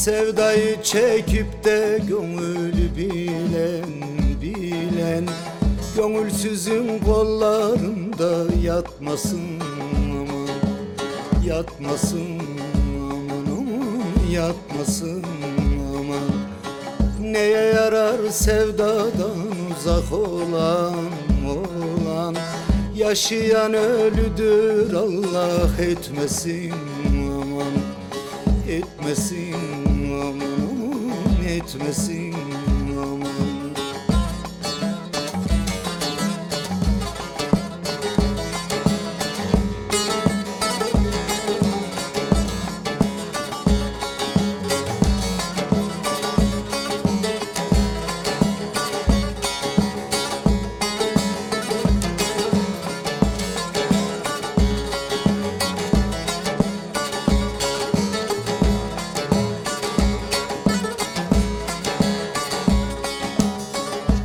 Sevdayı çekip de gönül bilen bilen Gönülsüzün kollarında yatmasın aman Yatmasın aman aman yatmasın aman. Neye yarar sevdadan uzak olan olan? Yaşayan ölüdür Allah etmesin aman Etmesin aman aman etmesin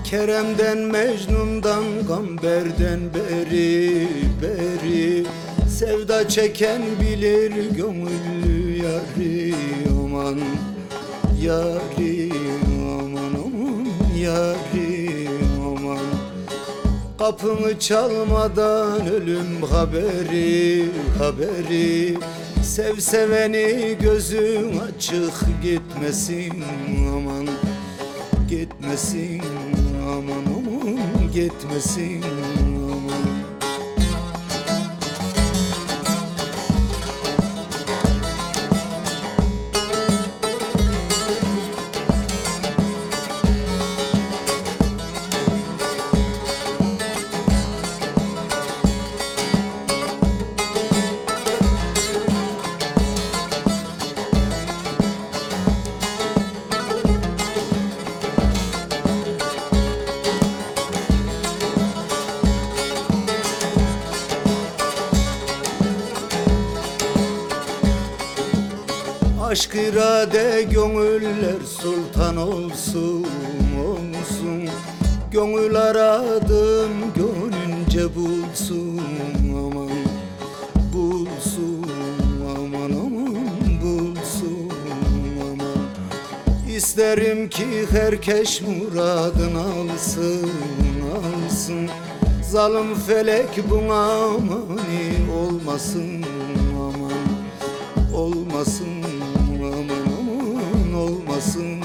Kerem'den Mecnun'dan Gamber'den beri beri. Sevda çeken bilir gönüllü yari aman Yari aman aman yari aman. Kapımı çalmadan ölüm haberi haberi. Sev seveni gözün açık gitmesin aman Gitmesin aman aman gitmesin aman Aşk irade gönüller sultan olsun olsun. Gönül aradım gönlünce bulsun aman Bulsun aman aman bulsun aman. İsterim ki herkes muradını alsın alsın. Zalim felek buna mani olmasın aman Olmasın aman aman olmasın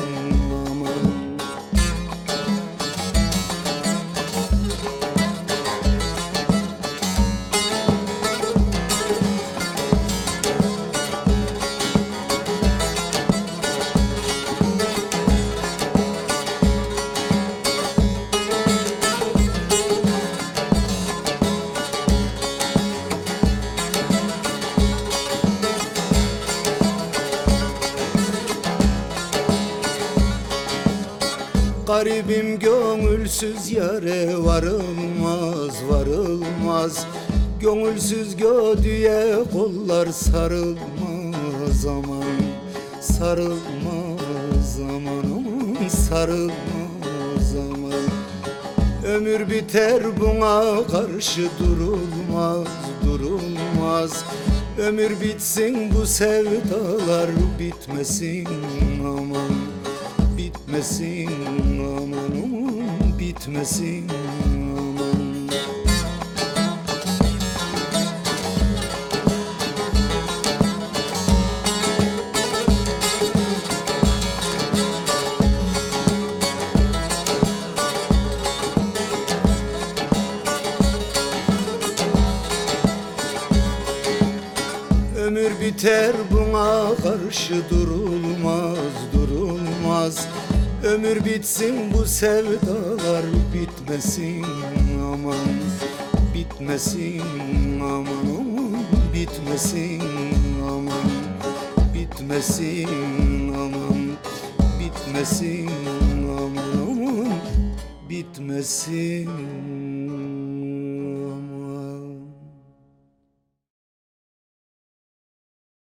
Garibim gönülsüz yere varılmaz varılmaz. Gönülsüz gödüye kollar sarılmaz aman Sarılmaz aman aman sarılmaz aman. Ömür biter buna karşı durulmaz durulmaz. Ömür bitsin bu sevdalar bitmesin aman Bitmesin aman bitmesin aman. Ömür biter buna karşı durulmaz durulmaz Ömür bitsin bu sevdalar bitmesin aman Bitmesin aman aman bitmesin aman Bitmesin aman bitmesin aman aman bitmesin